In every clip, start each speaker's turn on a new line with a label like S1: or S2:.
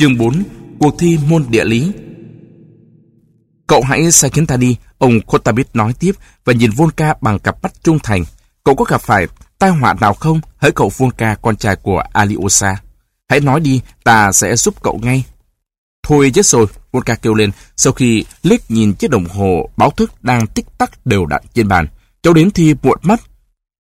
S1: Chương 4 Cuộc thi môn địa lý Cậu hãy sai khiến ta đi, ông Kotabit nói tiếp và nhìn Volka bằng cặp mắt trung thành. Cậu có gặp phải tai họa nào không? Hỡi cậu Volka, con trai của Aliosa. Hãy nói đi, ta sẽ giúp cậu ngay. Thôi chết rồi, Volka kêu lên sau khi liếc nhìn chiếc đồng hồ báo thức đang tích tắc đều đặn trên bàn. Cháu đến thi muộn mất.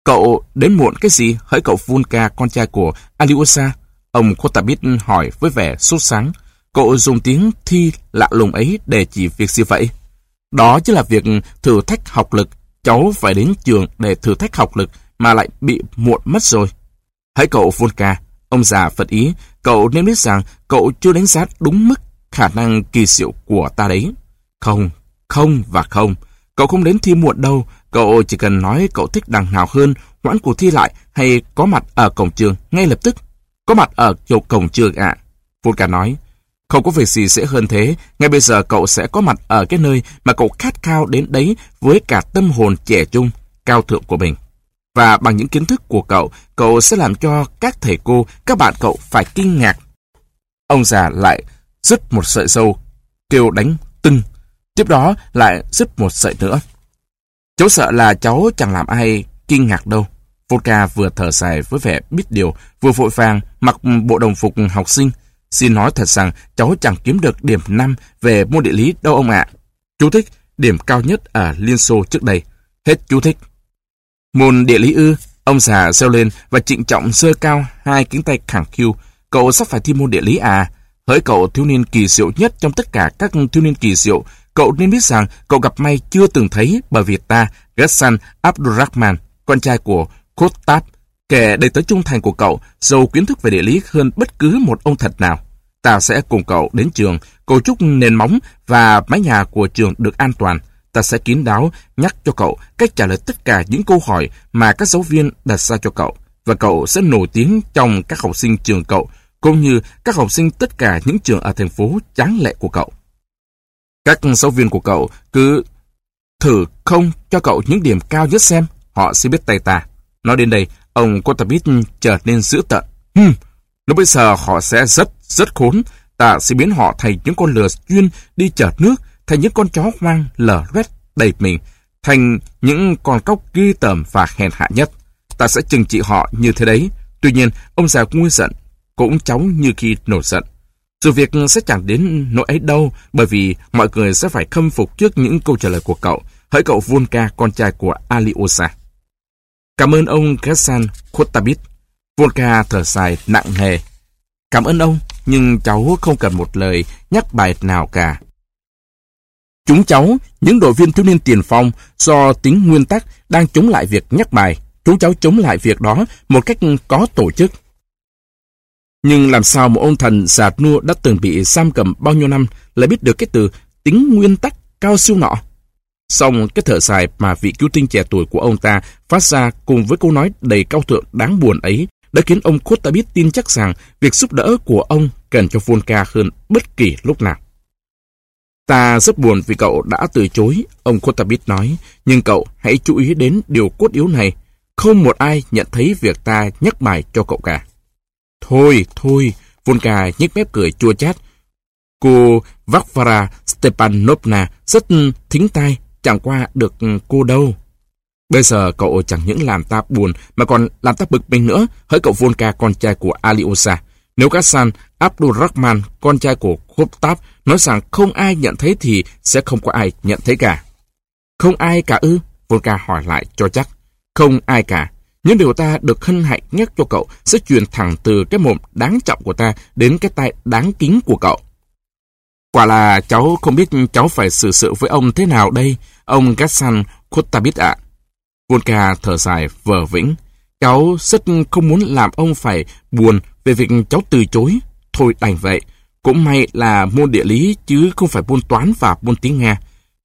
S1: Cậu đến muộn cái gì? Hỡi cậu Volka, con trai của Aliosa. Ông Kotabit hỏi với vẻ sốt sáng. Cậu dùng tiếng thi lạ lùng ấy để chỉ việc gì vậy? Đó chính là việc thử thách học lực. Cháu phải đến trường để thử thách học lực mà lại bị muộn mất rồi. Hãy cậu Volka, ông già phật ý, cậu nên biết rằng cậu chưa đánh giá đúng mức khả năng kỳ diệu của ta đấy. Không, không và không. Cậu không đến thi muộn đâu. Cậu chỉ cần nói cậu thích đằng nào hơn, hoãn cuộc thi lại hay có mặt ở cổng trường ngay lập tức. Có mặt ở chỗ cổng trường ạ. À. Volka nói, không có việc gì dễ hơn thế, ngay bây giờ cậu sẽ có mặt ở cái nơi mà cậu khát khao đến đấy với cả tâm hồn trẻ trung, cao thượng của mình. Và bằng những kiến thức của cậu, cậu sẽ làm cho các thầy cô, các bạn cậu phải kinh ngạc. Ông già lại dứt một sợi dâu, kêu đánh tưng. Tiếp đó lại dứt một sợi nữa. Cháu sợ là cháu chẳng làm ai kinh ngạc đâu. Vodka vừa thở dài với vẻ biết điều, vừa vội vàng mặc bộ đồng phục học sinh, Xin nói thật rằng cháu chẳng kiếm được điểm 5 về môn địa lý đâu ông ạ. Chú thích, điểm cao nhất ở Liên Xô trước đây. Hết chú thích. Môn địa lý ư, ông già reo lên và trịnh trọng sơ cao hai cánh tay khẳng khiu. Cậu sắp phải thi môn địa lý à? Hỡi cậu thiếu niên kỳ diệu nhất trong tất cả các thiếu niên kỳ diệu, cậu nên biết rằng cậu gặp may chưa từng thấy bởi vì ta, Ghassan Abdurrahman, con trai của Kotab, Kẻ đầy tớ trung thành của cậu, giàu kiến thức về địa lý hơn bất cứ một ông thật nào. Ta sẽ cùng cậu đến trường, cầu chúc nền móng và mái nhà của trường được an toàn. Ta sẽ kín đáo nhắc cho cậu cách trả lời tất cả những câu hỏi mà các giáo viên đặt ra cho cậu. Và cậu sẽ nổi tiếng trong các học sinh trường cậu, cũng như các học sinh tất cả những trường ở thành phố tráng lệ của cậu. Các giáo viên của cậu cứ thử không cho cậu những điểm cao nhất xem, họ sẽ biết tay ta. Nói đến đây, Ông Kotabit trở nên dữ tợn. Hừm, lúc bây giờ họ sẽ rất, rất khốn. Ta sẽ biến họ thành những con lừa chuyên đi chở nước, thành những con chó hoang lở loét đầy mình, thành những con cóc ghi tởm và hèn hạ nhất. Ta sẽ trừng trị họ như thế đấy. Tuy nhiên, ông già nguôi giận, cũng chóng như khi nổi giận. Dù việc sẽ chẳng đến nỗi ấy đâu, bởi vì mọi người sẽ phải khâm phục trước những câu trả lời của cậu. Hỡi cậu Volka, con trai của Aliosa. Cảm ơn ông Gassan Khotabit. Volka thở dài nặng nề. Cảm ơn ông, nhưng cháu không cần một lời nhắc bài nào cả. Chúng cháu, những đội viên thiếu niên tiền phong, do tính nguyên tắc đang chống lại việc nhắc bài. Chúng cháu chống lại việc đó một cách có tổ chức. Nhưng làm sao một ông thần già nua đã từng bị giam cầm bao nhiêu năm lại biết được cái từ tính nguyên tắc cao siêu nọ? Xong cái thở dài mà vị cứu tinh trẻ tuổi của ông ta phát ra cùng với câu nói đầy cao thượng đáng buồn ấy đã khiến ông Khuất biết tin chắc rằng việc giúp đỡ của ông cần cho Volka hơn bất kỳ lúc nào. Ta rất buồn vì cậu đã từ chối, ông Kotabit nói, nhưng cậu hãy chú ý đến điều cốt yếu này. Không một ai nhận thấy việc ta nhắc bài cho cậu cả. Thôi, thôi, Volka nhếch mép cười chua chát. Cô Vakvara Stepanovna rất thính tai chẳng qua được ừ, cô đâu. Bây giờ cậu chẳng những làm ta buồn mà còn làm ta bực mình nữa hỡi cậu Volka, con trai của Aliosa. Nếu Gassan Abdurrahman, con trai của Khoptab nói rằng không ai nhận thấy thì sẽ không có ai nhận thấy cả. Không ai cả ư? Volka hỏi lại cho chắc. Không ai cả. Những điều ta được hân hạnh nhắc cho cậu sẽ truyền thẳng từ cái mồm đáng trọng của ta đến cái tai đáng kính của cậu. Quả là cháu không biết cháu phải xử sự với ông thế nào đây, ông Gassan Kotabit ạ. Volka thở dài vờ vĩnh. Cháu rất không muốn làm ông phải buồn về việc cháu từ chối. Thôi đành vậy. Cũng may là môn địa lý chứ không phải môn toán và môn tiếng Nga.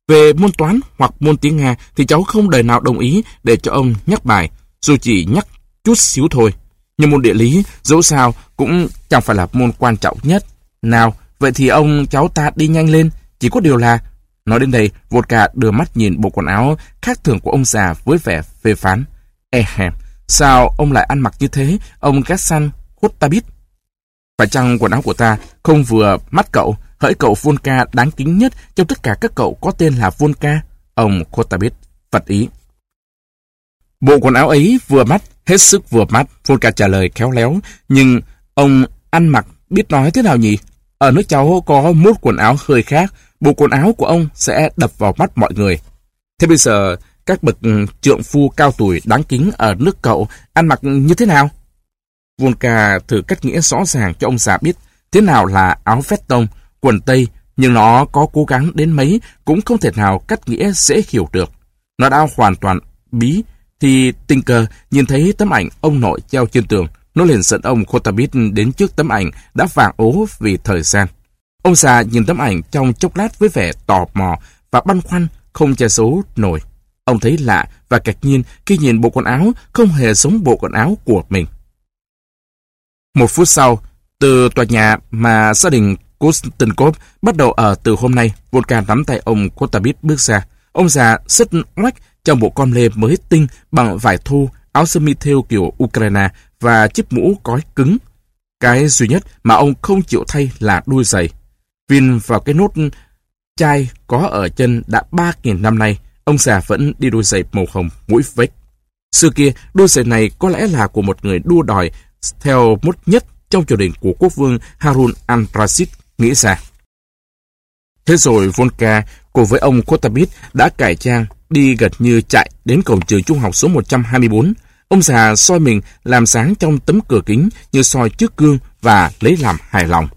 S1: Về môn toán hoặc môn tiếng Nga thì cháu không đời nào đồng ý để cho ông nhắc bài, dù chỉ nhắc chút xíu thôi. Nhưng môn địa lý, dẫu sao, cũng chẳng phải là môn quan trọng nhất. Nào, Vậy thì ông cháu ta đi nhanh lên, chỉ có điều là... Nói đến đây, Vodka đưa mắt nhìn bộ quần áo khác thường của ông già với vẻ phê phán. Ehem, sao ông lại ăn mặc như thế, ông Gassan biết Phải chăng quần áo của ta không vừa mắt cậu, hỡi cậu Volka đáng kính nhất trong tất cả các cậu có tên là Volka? Ông Kotabit phật ý. Bộ quần áo ấy vừa mắt, hết sức vừa mắt, Volka trả lời khéo léo, nhưng ông ăn mặc biết nói thế nào nhỉ? Ở nước cháu có mốt quần áo hơi khác, bộ quần áo của ông sẽ đập vào mắt mọi người. Thế bây giờ, các bậc ừ, trượng phu cao tuổi đáng kính ở nước cậu ăn mặc như thế nào? Volka thử cách nghĩa rõ ràng cho ông già biết thế nào là áo vest tông, quần tây, nhưng nó có cố gắng đến mấy cũng không thể nào cách nghĩa dễ hiểu được. Nó đã hoàn toàn bí, thì tình cờ nhìn thấy tấm ảnh ông nội treo trên tường, nó liền dẫn ông Kotabit đến trước tấm ảnh đã vàng ố vì thời gian. Ông già nhìn tấm ảnh trong chốc lát với vẻ tò mò và băn khoăn không che giấu nổi. Ông thấy lạ và ngạc nhiên khi nhìn bộ quần áo không hề giống bộ quần áo của mình. Một phút sau, từ tòa nhà mà gia đình Kostenkov bắt đầu ở từ hôm nay, Volka nắm tay ông Kotabit bước ra. Ông già xích oách trong bộ con lê mới tinh bằng vải thô, áo sơ mi theo kiểu Ukraine và chiếc mũ cói cứng. Cái duy nhất mà ông không chịu thay là đuôi giày. Vin vào cái nốt chai có ở chân đã 3.000 năm nay, ông già vẫn đi đôi giày màu hồng mũi vết. Xưa kia, đôi giày này có lẽ là của một người đua đòi theo mốt nhất trong triều đình của quốc vương Harun al-Rashid nghĩ ra. Thế rồi Volka cùng với ông Kotabit đã cải trang đi gần như chạy đến cổng trường trung học số 124. Ông già soi mình làm sáng trong tấm cửa kính như soi trước gương và lấy làm hài lòng.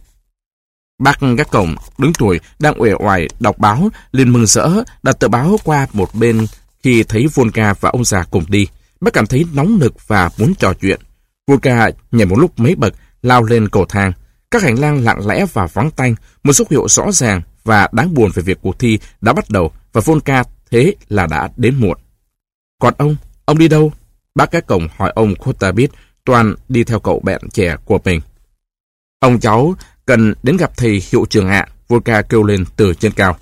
S1: Bác gác cổng, đứng tuổi, đang uể oải đọc báo, liền mừng rỡ, đặt tờ báo qua một bên khi thấy Volga và ông già cùng đi. Bác cảm thấy nóng nực và muốn trò chuyện. Volga nhảy một lúc mấy bậc, lao lên cầu thang. Các hành lang lặng lẽ và vắng tanh, một dấu hiệu rõ ràng và đáng buồn về việc cuộc thi đã bắt đầu và Volga thế là đã đến muộn. Còn ông, ông đi đâu? Bác cái cổng hỏi ông Kotabit, toàn đi theo cậu bạn trẻ của mình. Ông cháu cần đến gặp thầy hiệu trưởng ạ, Volka kêu lên từ trên cao.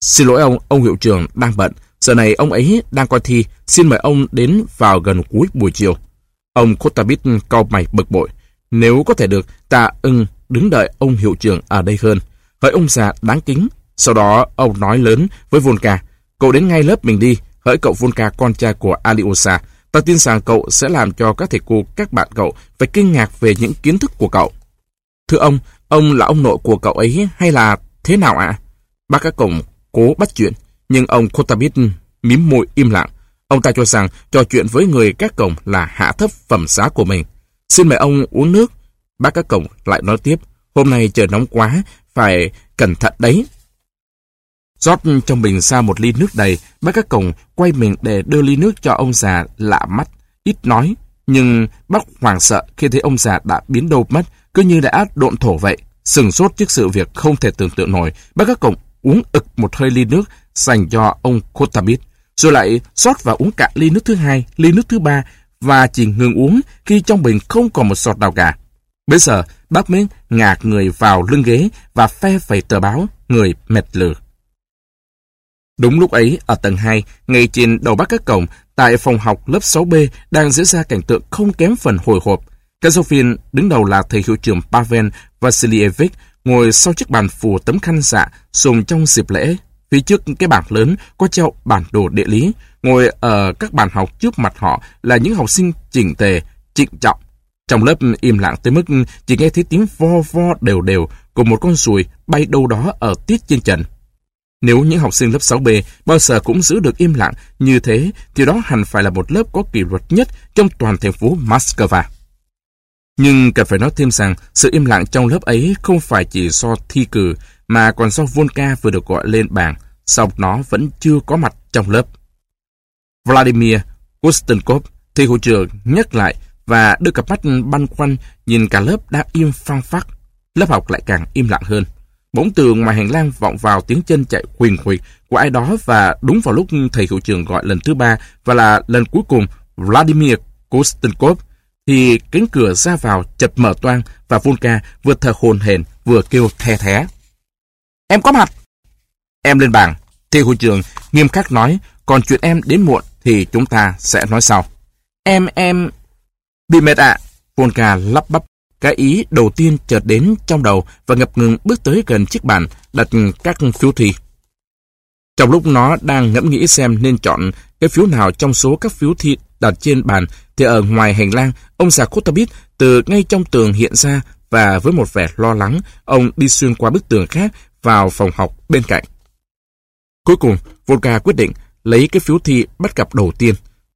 S1: Xin lỗi ông, ông hiệu trưởng đang bận. Giờ này ông ấy đang coi thi, xin mời ông đến vào gần cuối buổi chiều. Ông Kotabit cau mày bực bội. Nếu có thể được, ta ưng đứng đợi ông hiệu trưởng ở đây hơn. Hỡi ông già đáng kính. Sau đó ông nói lớn với Volka. Cậu đến ngay lớp mình đi. Hỡi cậu Volka con trai của Aliosa. Ta tin rằng cậu sẽ làm cho các thầy cô, các bạn cậu phải kinh ngạc về những kiến thức của cậu. Thưa ông, Ông là ông nội của cậu ấy hay là thế nào ạ? Bác các cổng cố bắt chuyện, nhưng ông Kotabit mím môi im lặng. Ông ta cho rằng trò chuyện với người các cổng là hạ thấp phẩm giá của mình. Xin mời ông uống nước. Bác các cổng lại nói tiếp, hôm nay trời nóng quá, phải cẩn thận đấy rót trong bình ra một ly nước đầy, bác các cổng quay mình để đưa ly nước cho ông già lạ mắt, ít nói. Nhưng bác hoàng sợ khi thấy ông già đã biến đâu mất, cứ như đã độn thổ vậy. Sừng sốt trước sự việc không thể tưởng tượng nổi, bác các cổng uống ực một hơi ly nước dành cho ông Kotabit, rồi lại rót và uống cạn ly nước thứ hai, ly nước thứ ba, và chỉ ngừng uống khi trong bình không còn một giọt nào cả. Bây giờ, bác mới ngạc người vào lưng ghế và phe phẩy tờ báo, người mệt lử. Đúng lúc ấy, ở tầng 2, ngay trên đầu bắc các cổng, tại phòng học lớp 6B đang diễn ra cảnh tượng không kém phần hồi hộp. Các giáo viên đứng đầu là thầy hiệu trưởng Pavel Vasilievich ngồi sau chiếc bàn phủ tấm khăn dạ dùng trong dịp lễ. Phía trước cái bảng lớn có treo bản đồ địa lý. Ngồi ở các bàn học trước mặt họ là những học sinh chỉnh tề, trịnh trọng. Trong lớp im lặng tới mức chỉ nghe thấy tiếng vo vo đều đều của một con ruồi bay đâu đó ở tiết trên trần. Nếu những học sinh lớp 6B bao giờ cũng giữ được im lặng như thế, thì đó hẳn phải là một lớp có kỷ luật nhất trong toàn thành phố Moscow. Nhưng cần phải nói thêm rằng sự im lặng trong lớp ấy không phải chỉ do thi cử mà còn do Volka vừa được gọi lên bảng, song nó vẫn chưa có mặt trong lớp. Vladimir Kostenkov, thầy hiệu trưởng nhắc lại và đưa cặp mắt băn khoăn nhìn cả lớp đã im phăng phắc. Lớp học lại càng im lặng hơn. Bỗng từ ngoài hành lang vọng vào tiếng chân chạy huỳnh huỳnh của ai đó và đúng vào lúc thầy hiệu trưởng gọi lần thứ ba và là lần cuối cùng Vladimir Kostenkov thì cánh cửa ra vào chật mở toang và Volka vừa thở hồn hển vừa kêu the thé. Em có mặt! Em lên bảng. Thi hội trường nghiêm khắc nói, còn chuyện em đến muộn thì chúng ta sẽ nói sau. Em, em... Bị mệt ạ. À. Volka lắp bắp cái ý đầu tiên chợt đến trong đầu và ngập ngừng bước tới gần chiếc bàn đặt các phiếu thi. Trong lúc nó đang ngẫm nghĩ xem nên chọn cái phiếu nào trong số các phiếu thi đặt trên bàn, thì ở ngoài hành lang, ông già Kotabit từ ngay trong tường hiện ra và với một vẻ lo lắng, ông đi xuyên qua bức tường khác vào phòng học bên cạnh. Cuối cùng, Volga quyết định lấy cái phiếu thi bắt gặp đầu tiên,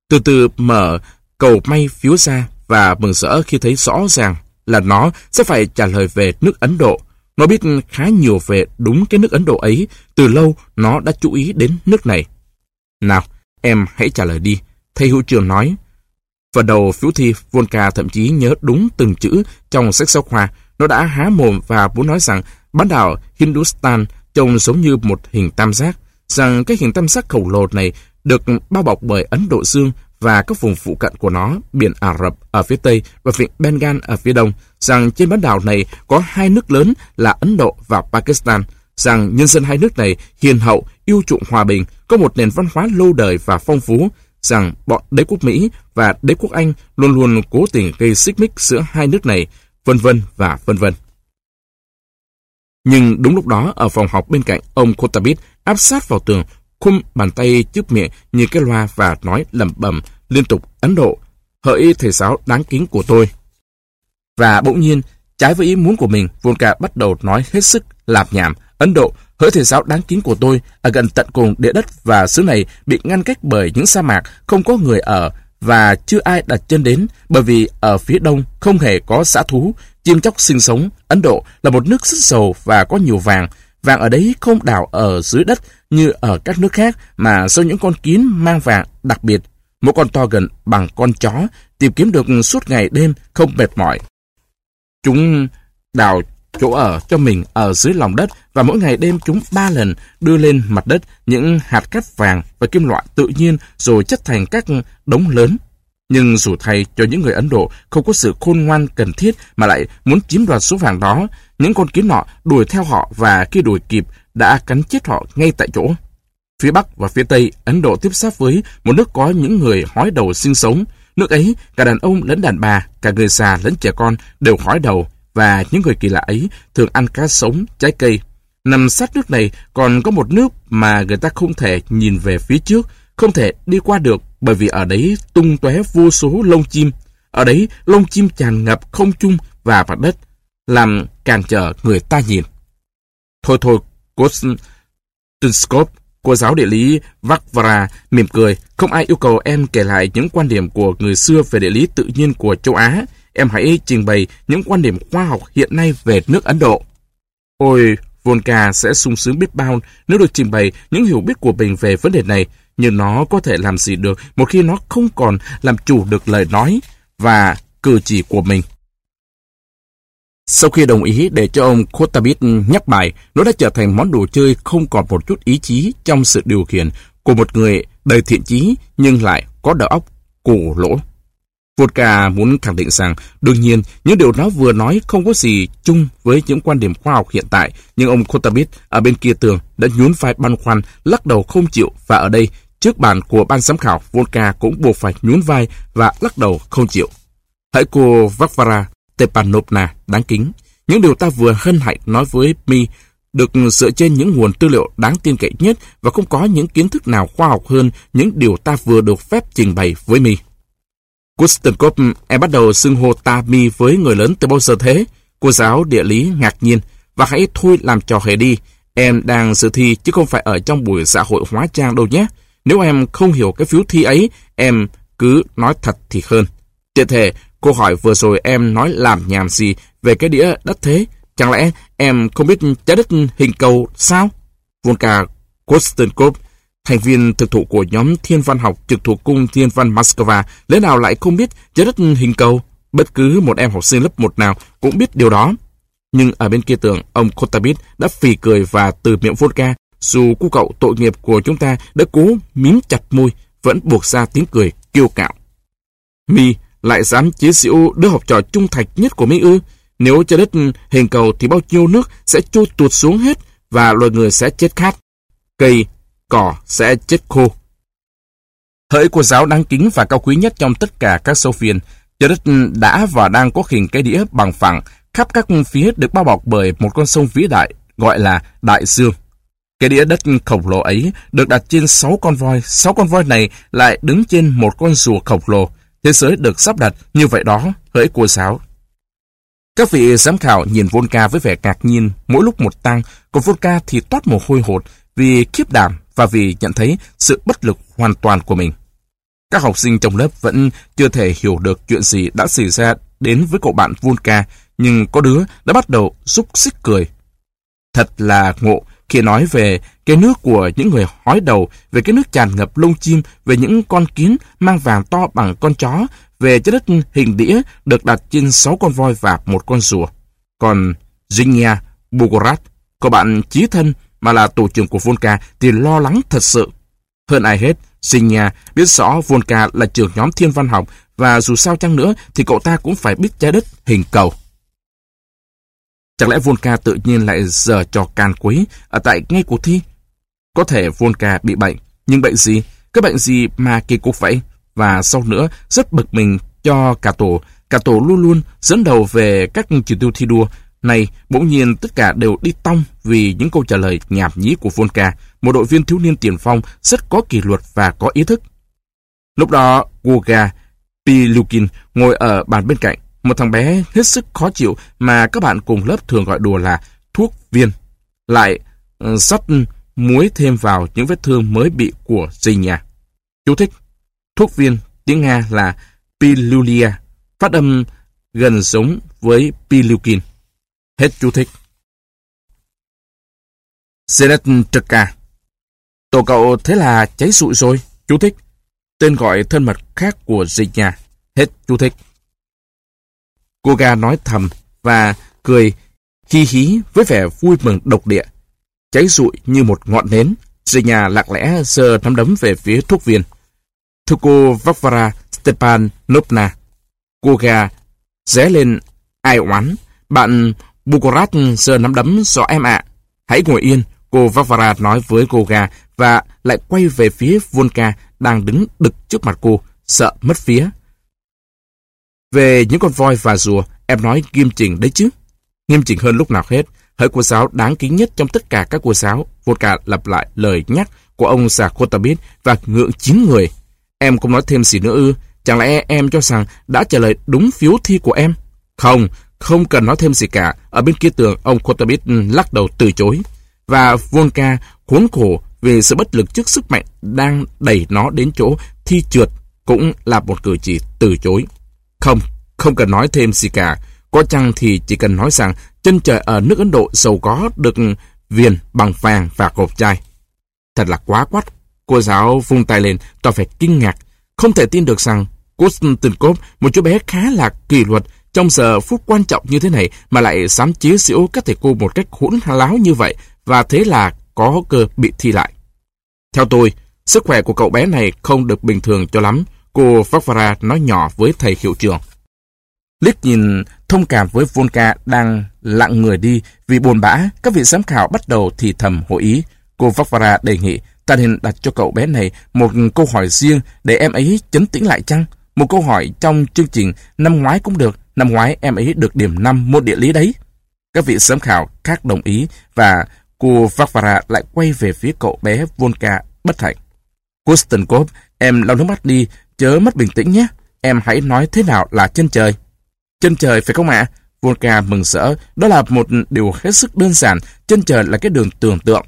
S1: từ từ mở cầu may phiếu ra và mừng rỡ khi thấy rõ ràng là nó sẽ phải trả lời về nước Ấn Độ. Nó biết khá nhiều về đúng cái nước Ấn Độ ấy, từ lâu nó đã chú ý đến nước này. Nào, em hãy trả lời đi, thầy hữu trường nói. Vào đầu phiếu thi, Volka thậm chí nhớ đúng từng chữ trong sách giáo khoa. Nó đã há mồm và muốn nói rằng bán đảo Hindustan trông giống như một hình tam giác, rằng cái hình tam giác khổng lồ này được bao bọc bởi Ấn Độ Dương và các vùng phụ cận của nó, biển Ả Rập ở phía Tây và vịnh Bengal ở phía Đông, rằng trên bán đảo này có hai nước lớn là Ấn Độ và Pakistan, rằng nhân dân hai nước này hiền hậu, yêu chuộng hòa bình, có một nền văn hóa lâu đời và phong phú, rằng bọn đế quốc Mỹ và đế quốc Anh luôn luôn cố tình gây xích mích giữa hai nước này, vân vân và vân vân. Nhưng đúng lúc đó, ở phòng học bên cạnh, ông Kotabit áp sát vào tường, khum bàn tay trước miệng như cái loa và nói lẩm bẩm liên tục Ấn Độ, hỡi thầy giáo đáng kính của tôi. Và bỗng nhiên, trái với ý muốn của mình, Volka bắt đầu nói hết sức lạp nhảm Ấn Độ, hỡi thầy giáo đáng kính của tôi, ở gần tận cùng địa đất và xứ này bị ngăn cách bởi những sa mạc, không có người ở và chưa ai đặt chân đến, bởi vì ở phía đông không hề có xã thú, chim chóc sinh sống. Ấn Độ là một nước rất giàu và có nhiều vàng, Vàng ở đấy không đào ở dưới đất như ở các nước khác mà do những con kiến mang vàng đặc biệt. Mỗi con to gần bằng con chó tìm kiếm được suốt ngày đêm không mệt mỏi. Chúng đào chỗ ở cho mình ở dưới lòng đất và mỗi ngày đêm chúng ba lần đưa lên mặt đất những hạt cát vàng và kim loại tự nhiên rồi chất thành các đống lớn. Nhưng dù thay cho những người Ấn Độ không có sự khôn ngoan cần thiết mà lại muốn chiếm đoạt số vàng đó, những con kiến nọ đuổi theo họ và khi đuổi kịp đã cắn chết họ ngay tại chỗ. Phía Bắc và phía Tây, Ấn Độ tiếp giáp với một nước có những người hói đầu sinh sống. Nước ấy, cả đàn ông lẫn đàn bà, cả người già lẫn trẻ con đều hói đầu và những người kỳ lạ ấy thường ăn cá sống, trái cây. Nằm sát nước này còn có một nước mà người ta không thể nhìn về phía trước, không thể đi qua được bởi vì ở đấy tung tóe vô số lông chim. Ở đấy lông chim tràn ngập không trung và mặt đất, làm cản trở người ta nhìn. Thôi thôi, cô cô giáo địa lý Vakvara mỉm cười, không ai yêu cầu em kể lại những quan điểm của người xưa về địa lý tự nhiên của châu Á. Em hãy trình bày những quan điểm khoa học hiện nay về nước Ấn Độ. Ôi, Volka sẽ sung sướng biết bao nếu được trình bày những hiểu biết của mình về vấn đề này, nhưng nó có thể làm gì được một khi nó không còn làm chủ được lời nói và cử chỉ của mình. Sau khi đồng ý để cho ông Kotabit nhắc bài, nó đã trở thành món đồ chơi không còn một chút ý chí trong sự điều khiển của một người đầy thiện chí nhưng lại có đầu óc cổ lỗ. Vodka muốn khẳng định rằng, đương nhiên, những điều nó vừa nói không có gì chung với những quan điểm khoa học hiện tại, nhưng ông Kotabit ở bên kia tường đã nhún vai băn khoăn, lắc đầu không chịu, và ở đây, trước bàn của ban giám khảo, Vodka cũng buộc phải nhún vai và lắc đầu không chịu. Hãy cô Vakvara Stepanovna đáng kính. Những điều ta vừa hân hạnh nói với Mi được dựa trên những nguồn tư liệu đáng tin cậy nhất và không có những kiến thức nào khoa học hơn những điều ta vừa được phép trình bày với Mi. Kustenkov, em bắt đầu xưng hô ta Mi với người lớn từ bao giờ thế? Cô giáo địa lý ngạc nhiên. Và hãy thôi làm trò hề đi. Em đang dự thi chứ không phải ở trong buổi xã hội hóa trang đâu nhé. Nếu em không hiểu cái phiếu thi ấy, em cứ nói thật thì hơn. Tiện thể, Cô hỏi vừa rồi em nói làm nhàm gì về cái đĩa đất thế? Chẳng lẽ em không biết trái đất hình cầu sao? Volka Kostenkov, thành viên thực thụ của nhóm thiên văn học trực thuộc cung thiên văn Moscow, lẽ nào lại không biết trái đất hình cầu? Bất cứ một em học sinh lớp 1 nào cũng biết điều đó. Nhưng ở bên kia tường, ông Kotabit đã phì cười và từ miệng Volka, dù cu cậu tội nghiệp của chúng ta đã cố mím chặt môi, vẫn buộc ra tiếng cười kiêu cạo. Mi lại dám chế giễu đứa học trò trung thành nhất của Mỹ ư? Nếu trái đất hình cầu thì bao nhiêu nước sẽ trôi tuột xuống hết và loài người sẽ chết khát. Cây, cỏ sẽ chết khô. Hỡi cô giáo đáng kính và cao quý nhất trong tất cả các sâu phiền, Trái đất đã và đang có hình cái đĩa bằng phẳng, khắp các phía được bao bọc bởi một con sông vĩ đại gọi là Đại Dương. Cái đĩa đất khổng lồ ấy được đặt trên 6 con voi, 6 con voi này lại đứng trên một con rùa khổng lồ. Thế giới được sắp đặt như vậy đó, hỡi cô giáo. Các vị giám khảo nhìn Volca với vẻ ngạc nhiên mỗi lúc một tăng, còn Volca thì toát mồ hôi hột vì khiếp đảm và vì nhận thấy sự bất lực hoàn toàn của mình. Các học sinh trong lớp vẫn chưa thể hiểu được chuyện gì đã xảy ra đến với cậu bạn Volca, nhưng có đứa đã bắt đầu xúc xích cười. Thật là ngộ khi nói về cái nước của những người hói đầu, về cái nước tràn ngập lông chim, về những con kiến mang vàng to bằng con chó, về trái đất hình đĩa được đặt trên sáu con voi và một con rùa. Còn Zinia Bugorat, cậu bạn chí thân mà là tổ trưởng của Volca thì lo lắng thật sự. Hơn ai hết, Zinia biết rõ Volca là trưởng nhóm thiên văn học và dù sao chăng nữa thì cậu ta cũng phải biết trái đất hình cầu. Chẳng lẽ Volka tự nhiên lại giờ trò can quấy ở tại ngay cuộc thi? Có thể Volka bị bệnh, nhưng bệnh gì? Cái bệnh gì mà kỳ cục vậy? Và sau nữa, rất bực mình cho cả tổ. Cả tổ luôn luôn dẫn đầu về các chỉ tiêu thi đua. Này, bỗng nhiên tất cả đều đi tong vì những câu trả lời nhảm nhí của Volka một đội viên thiếu niên tiền phong rất có kỷ luật và có ý thức. Lúc đó, Guga Pilukin ngồi ở bàn bên cạnh, một thằng bé hết sức khó chịu mà các bạn cùng lớp thường gọi đùa là thuốc viên. Lại ờ, rót muối thêm vào những vết thương mới bị của dì nhà. Chú thích. Thuốc viên tiếng Nga là Pilulia, phát âm gần giống với Pilukin. Hết chú thích. Zenetrka Tổ cậu thế là cháy sụi rồi. Chú thích. Tên gọi thân mật khác của dịch nhà. Hết chú thích. Cô ga nói thầm và cười hi hí với vẻ vui mừng độc địa. Cháy rụi như một ngọn nến, dì nhà lặng lẽ giơ nắm đấm về phía thuốc viên. Thưa cô Vakvara Stepanovna, cô ga ré lên ai oán. Bạn Bukorat giơ nắm đấm rõ em ạ. Hãy ngồi yên, cô Vakvara nói với cô ga và lại quay về phía Volka đang đứng đực trước mặt cô, sợ mất phía. Về những con voi và rùa, em nói nghiêm chỉnh đấy chứ. Nghiêm chỉnh hơn lúc nào hết. Hỡi cô giáo đáng kính nhất trong tất cả các cô giáo. Vodka lặp lại lời nhắc của ông già Kotabit và ngượng chín người. Em không nói thêm gì nữa ư. Chẳng lẽ em cho rằng đã trả lời đúng phiếu thi của em? Không, không cần nói thêm gì cả. Ở bên kia tường, ông Kotabit lắc đầu từ chối. Và Volka khốn khổ vì sự bất lực trước sức mạnh đang đẩy nó đến chỗ thi trượt cũng là một cử chỉ từ chối. Không, không cần nói thêm gì cả. Có chăng thì chỉ cần nói rằng chân trời ở nước Ấn Độ giàu có được viền bằng vàng và cột chai. Thật là quá quát. Cô giáo vung tay lên, tỏ vẻ kinh ngạc. Không thể tin được rằng Konstantinkov, một chú bé khá là kỷ luật, trong giờ phút quan trọng như thế này mà lại dám chế giễu các thầy cô một cách hỗn láo như vậy và thế là có cơ bị thi lại. Theo tôi, sức khỏe của cậu bé này không được bình thường cho lắm. Cô Vakvara nói nhỏ với thầy hiệu trưởng. Liếc nhìn thông cảm với Volka đang lặng người đi vì buồn bã, các vị giám khảo bắt đầu thì thầm hội ý. Cô Vakvara đề nghị ta nên đặt cho cậu bé này một câu hỏi riêng để em ấy chấn tĩnh lại chăng? Một câu hỏi trong chương trình năm ngoái cũng được, năm ngoái em ấy được điểm 5 môn địa lý đấy. Các vị giám khảo khác đồng ý và cô Vakvara lại quay về phía cậu bé Volka bất hạnh. Kostenkov, em lau nước mắt đi Chớ mất bình tĩnh nhé. Em hãy nói thế nào là chân trời. Chân trời phải không ạ? Volka mừng rỡ. Đó là một điều hết sức đơn giản. Chân trời là cái đường tưởng tượng.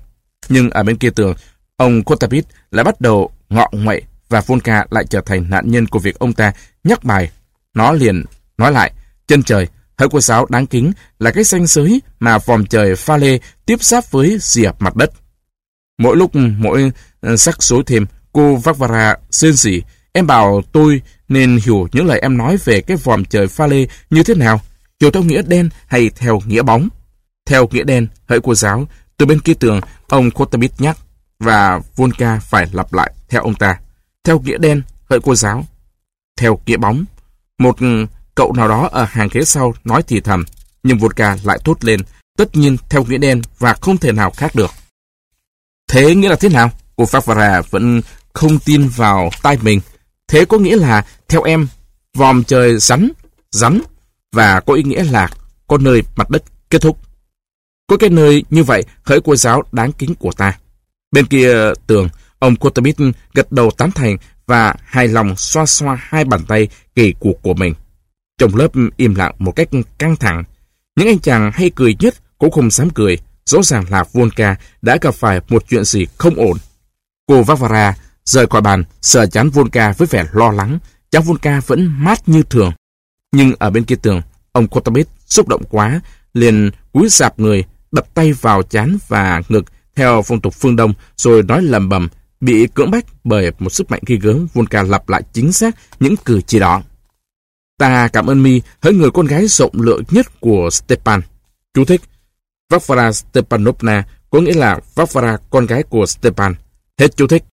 S1: Nhưng ở bên kia tường, ông Kotapit lại bắt đầu ngọ nguậy và Volka lại trở thành nạn nhân của việc ông ta nhắc bài. Nó liền nói lại, chân trời, hỡi cô giáo đáng kính là cái xanh giới mà vòm trời pha lê tiếp giáp với rìa mặt đất. Mỗi lúc mỗi ờ, sắc số thêm, cô Vakvara xin xỉ Em bảo tôi nên hiểu những lời em nói về cái vòm trời pha lê như thế nào, hiểu theo nghĩa đen hay theo nghĩa bóng. Theo nghĩa đen, hỡi cô giáo, từ bên kia tường, ông Kotabit nhắc, và Volka phải lặp lại theo ông ta. Theo nghĩa đen, hỡi cô giáo. Theo nghĩa bóng, một cậu nào đó ở hàng ghế sau nói thì thầm, nhưng Volka lại thốt lên, tất nhiên theo nghĩa đen và không thể nào khác được. Thế nghĩa là thế nào? Cô Favara vẫn không tin vào tai mình. Thế có nghĩa là, theo em, vòm trời rắn, rắn, và có ý nghĩa là có nơi mặt đất kết thúc. Có cái nơi như vậy hỡi cô giáo đáng kính của ta. Bên kia tường, ông kotobit gật đầu tán thành và hài lòng xoa xoa hai bàn tay kỳ cuộc của mình. Trong lớp im lặng một cách căng thẳng. Những anh chàng hay cười nhất cũng không dám cười. Rõ ràng là Volka đã gặp phải một chuyện gì không ổn. Cô vavara rời khỏi bàn, sờ chán Volka với vẻ lo lắng. Cháu Volka vẫn mát như thường. Nhưng ở bên kia tường, ông Kotabit xúc động quá, liền cúi sạp người, đập tay vào chán và ngực theo phong tục phương Đông, rồi nói lầm bầm, bị cưỡng bách bởi một sức mạnh ghi gớm, Volka lặp lại chính xác những cử chỉ đó. Ta cảm ơn mi hỡi người con gái rộng lượng nhất của Stepan. Chú thích. Varvara Stepanovna có nghĩa là Varvara con gái của Stepan. Hết chú thích.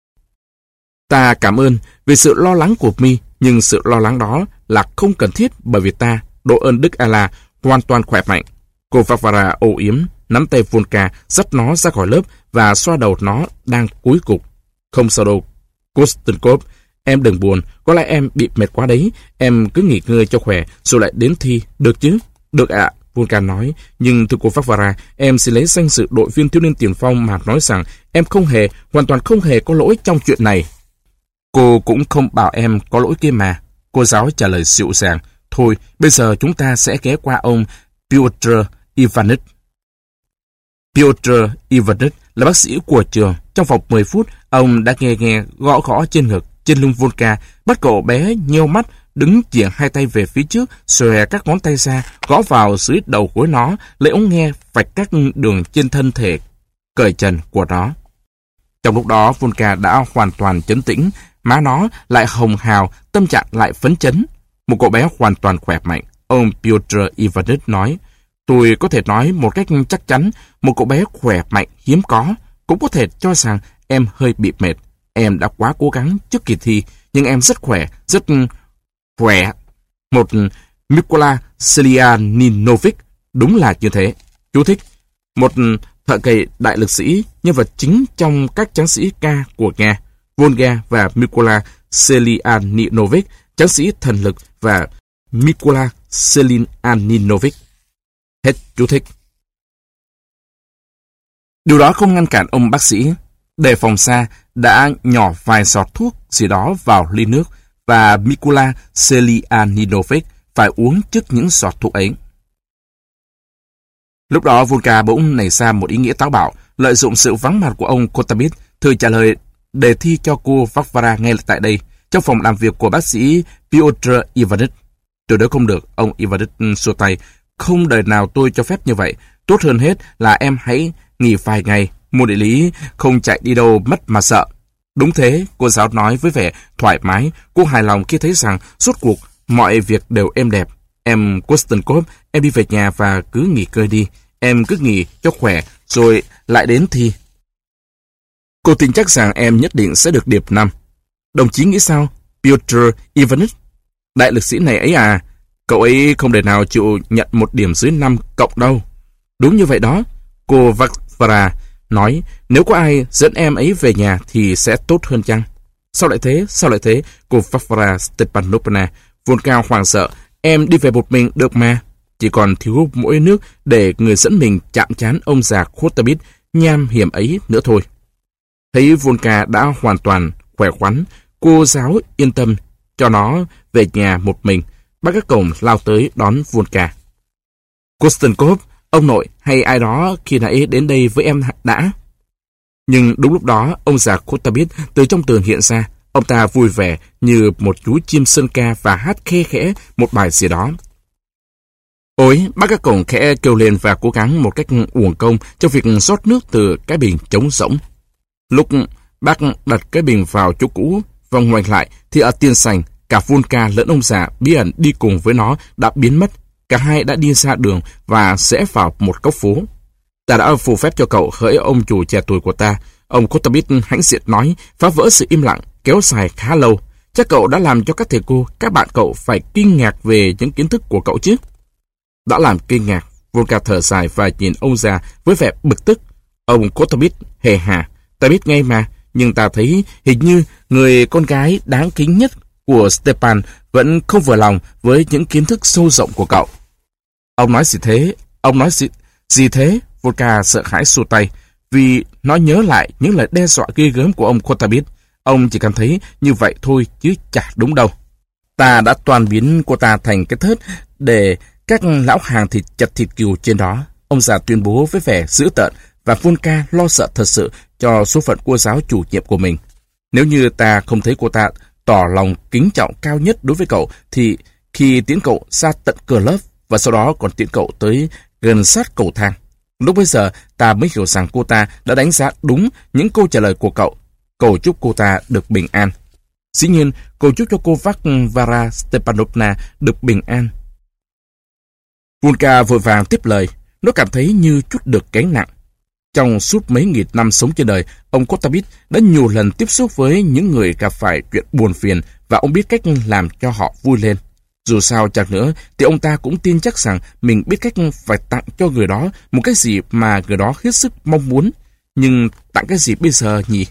S1: Ta cảm ơn vì sự lo lắng của mi, nhưng sự lo lắng đó là không cần thiết bởi vì ta, độ ơn Đức Allah, hoàn toàn khỏe mạnh. Cô Vavara ô yếm, nắm tay Volka, dắt nó ra khỏi lớp và xoa đầu nó đang cúi cục. Không sao đâu. Kostenkov, em đừng buồn, có lẽ em bị mệt quá đấy. Em cứ nghỉ ngơi cho khỏe, rồi lại đến thi, được chứ? Được ạ, à, Volka nói. Nhưng thưa cô Vavara, em xin lấy danh sự đội viên thiếu niên tiền phong mà nói rằng em không hề, hoàn toàn không hề có lỗi trong chuyện này. Cô cũng không bảo em có lỗi kia mà. Cô giáo trả lời dịu dàng. Thôi, bây giờ chúng ta sẽ ghé qua ông Piotr Ivanich. Piotr Ivanich là bác sĩ của trường. Trong vòng 10 phút, ông đã nghe nghe gõ gõ trên ngực, trên lưng Volka, bắt cậu bé nheo mắt, đứng chìa hai tay về phía trước, xòe các ngón tay ra, gõ vào dưới đầu của nó, lấy ống nghe vạch các đường trên thân thể cởi trần của nó. Trong lúc đó, Volka đã hoàn toàn chấn tĩnh, má nó lại hồng hào, tâm trạng lại phấn chấn. Một cậu bé hoàn toàn khỏe mạnh. Ông Piotr Ivanich nói, tôi có thể nói một cách chắc chắn, một cậu bé khỏe mạnh hiếm có, cũng có thể cho rằng em hơi bị mệt. Em đã quá cố gắng trước kỳ thi, nhưng em rất khỏe, rất khỏe. Một Mikola Selianinovic đúng là như thế. Chú thích. Một thợ cày đại lực sĩ, nhân vật chính trong các tráng sĩ ca của Nga. Volga và Mikola Selianinovic, tráng sĩ thần lực và Mikola Selianinovic. Hết chú thích. Điều đó không ngăn cản ông bác sĩ. đề phòng xa, đã nhỏ vài giọt thuốc gì đó vào ly nước và Mikula Selianinovic phải uống trước những giọt thuốc ấy. Lúc đó Volka bỗng nảy ra một ý nghĩa táo bạo, lợi dụng sự vắng mặt của ông Kotabit, thư trả lời đề thi cho cô Vakvara ngay tại đây, trong phòng làm việc của bác sĩ Piotr Ivanich. Tôi đó không được, ông Ivanich xua tay. Không đời nào tôi cho phép như vậy. Tốt hơn hết là em hãy nghỉ vài ngày. mua địa lý không chạy đi đâu mất mà sợ. Đúng thế, cô giáo nói với vẻ thoải mái. Cô hài lòng khi thấy rằng suốt cuộc mọi việc đều êm đẹp. Em Kostenkov, em đi về nhà và cứ nghỉ ngơi đi. Em cứ nghỉ cho khỏe, rồi lại đến thi. Cô tin chắc rằng em nhất định sẽ được điệp năm. Đồng chí nghĩ sao? Piotr Ivanich? Đại lực sĩ này ấy à? Cậu ấy không thể nào chịu nhận một điểm dưới 5 cộng đâu. Đúng như vậy đó. Cô Vakvara nói, nếu có ai dẫn em ấy về nhà thì sẽ tốt hơn chăng? Sao lại thế? Sao lại thế? Cô Vakvara Stepanovna vốn cao hoàng sợ. Em đi về một mình được mà. Chỉ còn thiếu mỗi nước để người dẫn mình chạm chán ông già Khotabit nham hiểm ấy nữa thôi. Thấy Volka đã hoàn toàn khỏe khoắn, cô giáo yên tâm cho nó về nhà một mình. Bác các cổng lao tới đón Volka. Kostenkov, ông nội hay ai đó khi nãy đến đây với em đã. Nhưng đúng lúc đó, ông già Kotabit từ trong tường hiện ra. Ông ta vui vẻ như một chú chim sơn ca và hát khe khẽ một bài gì đó. Ôi, bác các cổng khẽ kêu lên và cố gắng một cách uổng công trong việc rót nước từ cái bình trống rỗng. Lúc bác đặt cái bình vào chỗ cũ và ngoảnh lại thì ở tiên sành, cả Volca lẫn ông già bí ẩn đi cùng với nó đã biến mất. Cả hai đã đi ra đường và sẽ vào một góc phố. Ta đã phù phép cho cậu hỡi ông chủ trẻ tuổi của ta. Ông Kotabit hãnh diện nói, phá vỡ sự im lặng, kéo dài khá lâu. Chắc cậu đã làm cho các thầy cô, các bạn cậu phải kinh ngạc về những kiến thức của cậu chứ. Đã làm kinh ngạc, Volca thở dài và nhìn ông già với vẻ bực tức. Ông Kotabit hề hà, Ta biết ngay mà, nhưng ta thấy hình như người con gái đáng kính nhất của Stepan vẫn không vừa lòng với những kiến thức sâu rộng của cậu. Ông nói gì thế? Ông nói gì, gì thế? Volka sợ hãi xua tay, vì nó nhớ lại những lời đe dọa ghê gớm của ông Kotabit. Ông chỉ cảm thấy như vậy thôi chứ chả đúng đâu. Ta đã toàn biến cô ta thành cái thớt để các lão hàng thịt chặt thịt cừu trên đó. Ông già tuyên bố với vẻ dữ tợn và Volka lo sợ thật sự cho số phận cô giáo chủ nhiệm của mình. Nếu như ta không thấy cô ta tỏ lòng kính trọng cao nhất đối với cậu, thì khi tiến cậu ra tận cửa lớp và sau đó còn tiến cậu tới gần sát cầu thang. Lúc bây giờ, ta mới hiểu rằng cô ta đã đánh giá đúng những câu trả lời của cậu. Cầu chúc cô ta được bình an. Dĩ nhiên, cầu chúc cho cô Vara Stepanovna được bình an. Volka vội vàng tiếp lời. Nó cảm thấy như chút được gánh nặng. Trong suốt mấy nghìn năm sống trên đời, ông Kotabit đã nhiều lần tiếp xúc với những người gặp phải chuyện buồn phiền và ông biết cách làm cho họ vui lên. Dù sao chẳng nữa, thì ông ta cũng tin chắc rằng mình biết cách phải tặng cho người đó một cái gì mà người đó hết sức mong muốn. Nhưng tặng cái gì bây giờ nhỉ?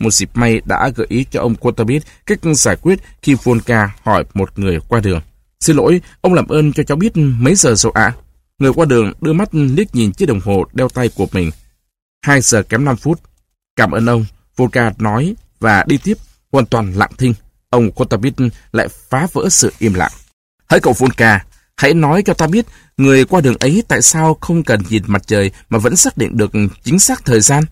S1: Một dịp may đã gợi ý cho ông Kotabit cách giải quyết khi Volka hỏi một người qua đường. Xin lỗi, ông làm ơn cho cháu biết mấy giờ rồi ạ? Người qua đường đưa mắt liếc nhìn chiếc đồng hồ đeo tay của mình. 2 giờ kém 5 phút. Cảm ơn ông, Volka nói và đi tiếp, hoàn toàn lặng thinh. Ông Kotabit lại phá vỡ sự im lặng. Hỡi cậu Volka, hãy nói cho ta biết người qua đường ấy tại sao không cần nhìn mặt trời mà vẫn xác định được chính xác thời gian.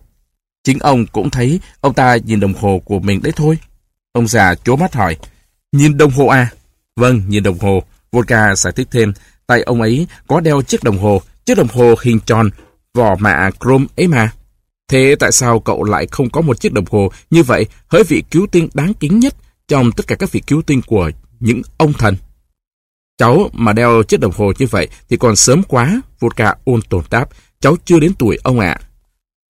S1: Chính ông cũng thấy ông ta nhìn đồng hồ của mình đấy thôi. Ông già chố mắt hỏi, nhìn đồng hồ à? Vâng, nhìn đồng hồ. Volka giải thích thêm, tay ông ấy có đeo chiếc đồng hồ, chiếc đồng hồ hình tròn, vỏ mạ chrome ấy mà. Thế tại sao cậu lại không có một chiếc đồng hồ như vậy hỡi vị cứu tinh đáng kính nhất trong tất cả các vị cứu tinh của những ông thần? Cháu mà đeo chiếc đồng hồ như vậy thì còn sớm quá, Vodka ôn tồn đáp, cháu chưa đến tuổi ông ạ.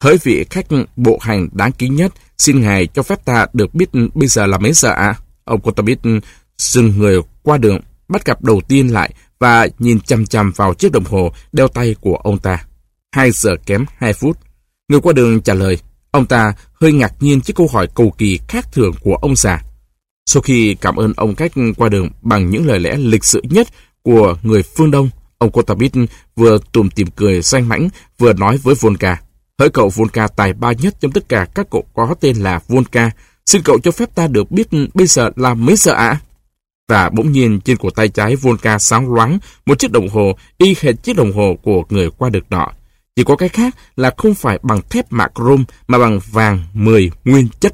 S1: Hỡi vị khách bộ hành đáng kính nhất, xin ngài cho phép ta được biết bây giờ là mấy giờ ạ? Ông Kotabit dừng người qua đường, bắt gặp đầu tiên lại và nhìn chăm chăm vào chiếc đồng hồ đeo tay của ông ta. hai giờ kém hai phút. Người qua đường trả lời, ông ta hơi ngạc nhiên trước câu hỏi cầu kỳ khác thường của ông già. Sau khi cảm ơn ông cách qua đường bằng những lời lẽ lịch sự nhất của người phương Đông, ông Kotabit vừa tùm tìm cười danh mãnh, vừa nói với Volka. Hỡi cậu Volka tài ba nhất trong tất cả các cậu có tên là Volka, xin cậu cho phép ta được biết bây giờ là mấy giờ ạ? Và bỗng nhiên trên cổ tay trái Volka sáng loáng một chiếc đồng hồ y hệt chiếc đồng hồ của người qua được nọ. Chỉ có cái khác là không phải bằng thép mạ chrome mà bằng vàng 10 nguyên chất.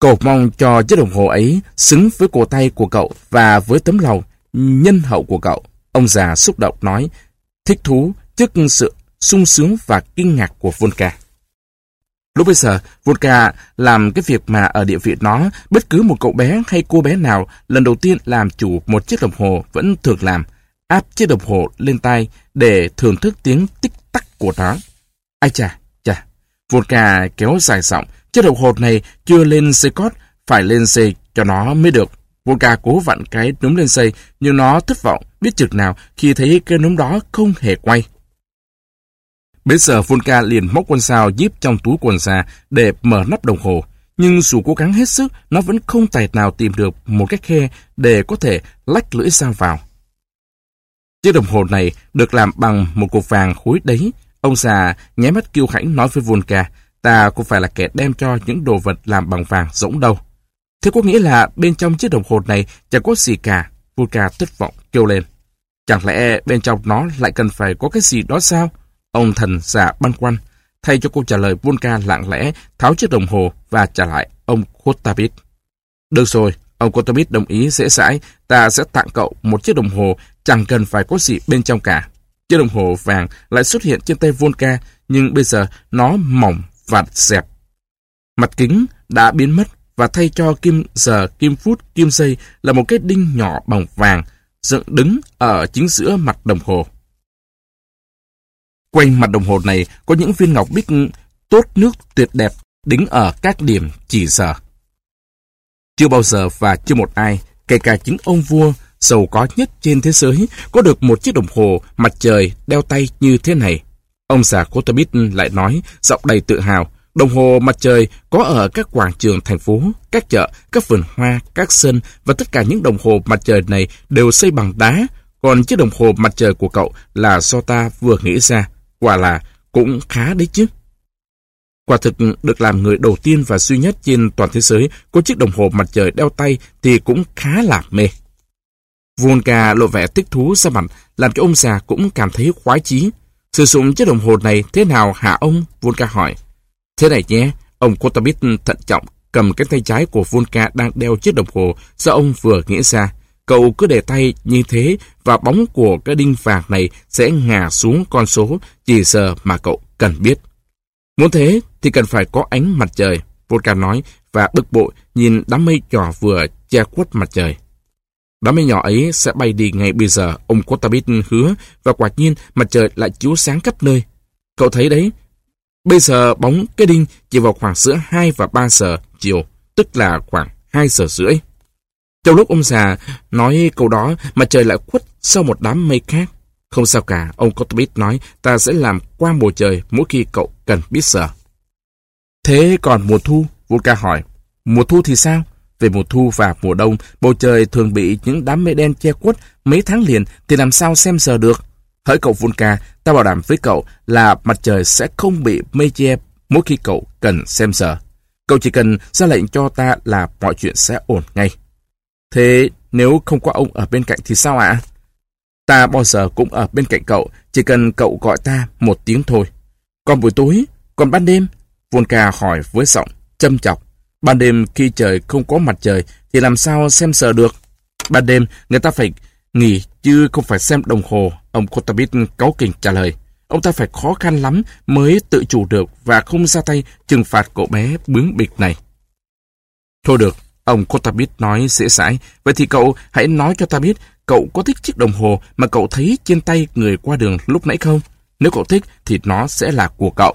S1: Cậu mong cho chiếc đồng hồ ấy xứng với cổ tay của cậu và với tấm lòng nhân hậu của cậu. Ông già xúc động nói, thích thú trước sự sung sướng và kinh ngạc của Volka. Lúc bây giờ, Volka làm cái việc mà ở địa vị nó, bất cứ một cậu bé hay cô bé nào lần đầu tiên làm chủ một chiếc đồng hồ vẫn thường làm, áp chiếc đồng hồ lên tay để thưởng thức tiếng tích của nó. Ai chà, chà, vodka kéo dài giọng, chiếc đồng hồ này chưa lên dây cót, phải lên dây cho nó mới được. Vodka cố vặn cái núm lên dây, nhưng nó thất vọng, biết chừng nào khi thấy cái núm đó không hề quay. Bây giờ Volka liền móc con sao díp trong túi quần ra để mở nắp đồng hồ. Nhưng dù cố gắng hết sức, nó vẫn không tài nào tìm được một cái khe để có thể lách lưỡi sao vào. Chiếc đồng hồ này được làm bằng một cục vàng khối đấy. Ông già nháy mắt kiêu hãnh nói với Volka, ta cũng phải là kẻ đem cho những đồ vật làm bằng vàng rỗng đâu. Thế có nghĩa là bên trong chiếc đồng hồ này chẳng có gì cả. Volka thất vọng kêu lên. Chẳng lẽ bên trong nó lại cần phải có cái gì đó sao? Ông thần già băn khoăn. Thay cho câu trả lời Volka lặng lẽ tháo chiếc đồng hồ và trả lại ông Kotabit. Được rồi, ông Kotabit đồng ý dễ dãi, ta sẽ tặng cậu một chiếc đồng hồ chẳng cần phải có gì bên trong cả. Chiếc đồng hồ vàng lại xuất hiện trên tay Volka, nhưng bây giờ nó mỏng và dẹp. Mặt kính đã biến mất và thay cho kim giờ, kim phút, kim giây là một cái đinh nhỏ bằng vàng dựng đứng ở chính giữa mặt đồng hồ. Quanh mặt đồng hồ này có những viên ngọc bích tốt nước tuyệt đẹp đính ở các điểm chỉ giờ. Chưa bao giờ và chưa một ai, kể cả chính ông vua giàu có nhất trên thế giới, có được một chiếc đồng hồ mặt trời đeo tay như thế này. Ông già Kotobit lại nói, giọng đầy tự hào, Đồng hồ mặt trời có ở các quảng trường thành phố, các chợ, các vườn hoa, các sân và tất cả những đồng hồ mặt trời này đều xây bằng đá, còn chiếc đồng hồ mặt trời của cậu là do ta vừa nghĩ ra. Quả là cũng khá đấy chứ. Quả thực được làm người đầu tiên và duy nhất trên toàn thế giới có chiếc đồng hồ mặt trời đeo tay thì cũng khá là mê. Volga lộ vẻ thích thú ra mặt, làm cho ông già cũng cảm thấy khoái chí. Sử dụng chiếc đồng hồ này thế nào hả ông? Volga hỏi. Thế này nhé, ông Kotabit thận trọng cầm cái tay trái của Volga đang đeo chiếc đồng hồ do ông vừa nghĩ ra. Cậu cứ để tay như thế và bóng của cái đinh vàng này sẽ ngả xuống con số chỉ giờ mà cậu cần biết. Muốn thế thì cần phải có ánh mặt trời, Volga nói và bực bội nhìn đám mây nhỏ vừa che khuất mặt trời. Đám mây nhỏ ấy sẽ bay đi ngay bây giờ, ông Kotabit hứa, và quả nhiên mặt trời lại chiếu sáng khắp nơi. Cậu thấy đấy, bây giờ bóng cái đinh chỉ vào khoảng giữa 2 và 3 giờ chiều, tức là khoảng 2 giờ rưỡi. Trong lúc ông già nói câu đó, mặt trời lại khuất sau một đám mây khác. Không sao cả, ông Kotabit nói, ta sẽ làm qua bầu trời mỗi khi cậu cần biết giờ. Thế còn mùa thu? Volka hỏi. Mùa thu thì sao? Về mùa thu và mùa đông, bầu trời thường bị những đám mây đen che quất mấy tháng liền thì làm sao xem giờ được? Hỡi cậu vulca ta bảo đảm với cậu là mặt trời sẽ không bị mây che mỗi khi cậu cần xem giờ. Cậu chỉ cần ra lệnh cho ta là mọi chuyện sẽ ổn ngay. Thế nếu không có ông ở bên cạnh thì sao ạ? Ta bao giờ cũng ở bên cạnh cậu, chỉ cần cậu gọi ta một tiếng thôi. Còn buổi tối, còn ban đêm? vulca hỏi với giọng, châm chọc. Ban đêm khi trời không có mặt trời thì làm sao xem sợ được? Ban đêm người ta phải nghỉ chứ không phải xem đồng hồ. Ông Kotabit cáu kỉnh trả lời. Ông ta phải khó khăn lắm mới tự chủ được và không ra tay trừng phạt cậu bé bướng bịch này. Thôi được, ông Kotabit nói dễ dãi. Vậy thì cậu hãy nói cho ta biết cậu có thích chiếc đồng hồ mà cậu thấy trên tay người qua đường lúc nãy không? Nếu cậu thích thì nó sẽ là của cậu.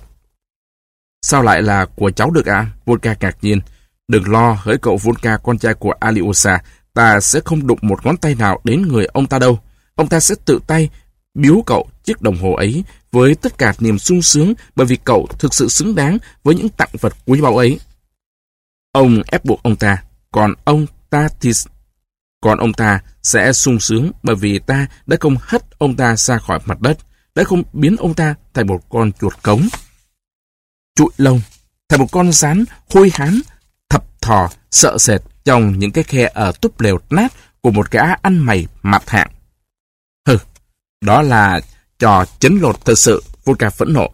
S1: Sao lại là của cháu được à? Volka ngạc nhiên. Đừng lo, hỡi cậu Volka con trai của Aliosa, ta sẽ không đụng một ngón tay nào đến người ông ta đâu. Ông ta sẽ tự tay biếu cậu chiếc đồng hồ ấy với tất cả niềm sung sướng bởi vì cậu thực sự xứng đáng với những tặng vật quý báu ấy. Ông ép buộc ông ta, còn ông ta thì... Còn ông ta sẽ sung sướng bởi vì ta đã không hất ông ta ra khỏi mặt đất, đã không biến ông ta thành một con chuột cống. Trụi lông, thành một con rắn hôi hán, thò, sợ sệt trong những cái khe ở túp lều nát của một gã ăn mày mặt hạng. Hừ, đó là trò chấn lột thật sự, Volka phẫn nộ.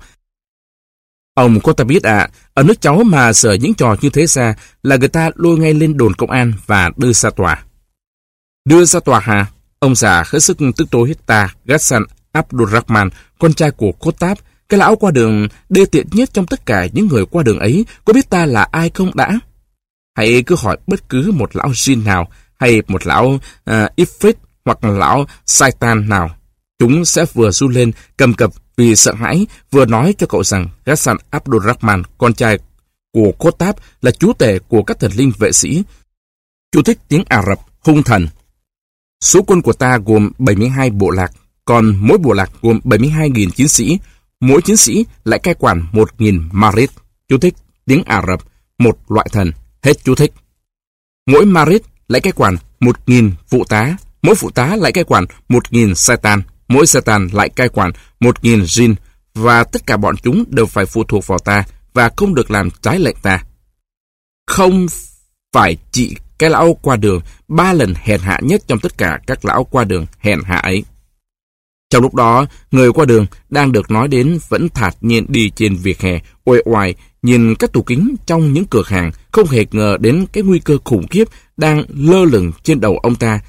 S1: Ông có ta biết à, ở nước cháu mà sợ những trò như thế ra là người ta lôi ngay lên đồn công an và đưa ra tòa. Đưa ra tòa hả? Ông già hết sức tức tối ta, Ghassan Abdurrahman, con trai của Kotab, cái lão qua đường đê tiện nhất trong tất cả những người qua đường ấy, có biết ta là ai không đã? Hãy cứ hỏi bất cứ một lão Jin nào, hay một lão uh, Ifrit hoặc lão Saitan nào. Chúng sẽ vừa du lên, cầm cập vì sợ hãi, vừa nói cho cậu rằng Ghassan Abdurrahman, con trai của Kotab, là chú tể của các thần linh vệ sĩ. Chú thích tiếng Ả Rập, hung thần. Số quân của ta gồm 72 bộ lạc, còn mỗi bộ lạc gồm 72.000 chiến sĩ, mỗi chiến sĩ lại cai quản 1.000 Marit. Chú thích tiếng Ả Rập, một loại thần. Hết chú thích. Mỗi Marit lại cai quản 1.000 phụ tá, mỗi phụ tá lại cai quản 1.000 Satan, mỗi Satan lại cai quản 1.000 Jin, và tất cả bọn chúng đều phải phụ thuộc vào ta và không được làm trái lệnh ta. Không phải chỉ cái lão qua đường ba lần hèn hạ nhất trong tất cả các lão qua đường hèn hạ ấy. Trong lúc đó, người qua đường đang được nói đến vẫn thạt nhiên đi trên việc hè, uể oải nhìn các tủ kính trong những cửa hàng, không hề ngờ đến cái nguy cơ khủng khiếp đang lơ lửng trên đầu ông ta.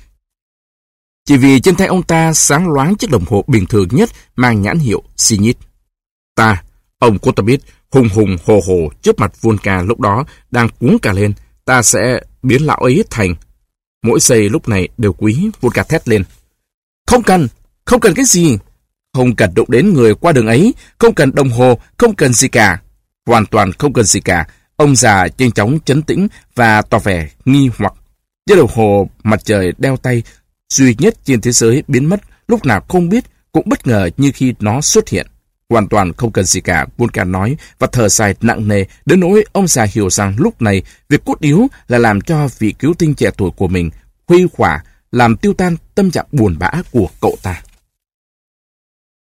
S1: Chỉ vì trên tay ông ta sáng loáng chiếc đồng hồ bình thường nhất mang nhãn hiệu Sinit. Ta, ông Kotabit, hùng hùng hồ hồ trước mặt vulca lúc đó đang cuống cả lên, ta sẽ biến lão ấy thành. Mỗi giây lúc này đều quý, vulca thét lên. Không cần, không cần cái gì. Không cần đụng đến người qua đường ấy, không cần đồng hồ, không cần gì cả. Hoàn toàn không cần gì cả. Ông già nhanh chóng chấn tĩnh và tỏ vẻ nghi hoặc. Chiếc đồng hồ mặt trời đeo tay duy nhất trên thế giới biến mất lúc nào không biết cũng bất ngờ như khi nó xuất hiện. Hoàn toàn không cần gì cả, Volka nói và thở dài nặng nề đến nỗi ông già hiểu rằng lúc này việc cốt yếu là làm cho vị cứu tinh trẻ tuổi của mình huy khỏa, làm tiêu tan tâm trạng buồn bã của cậu ta.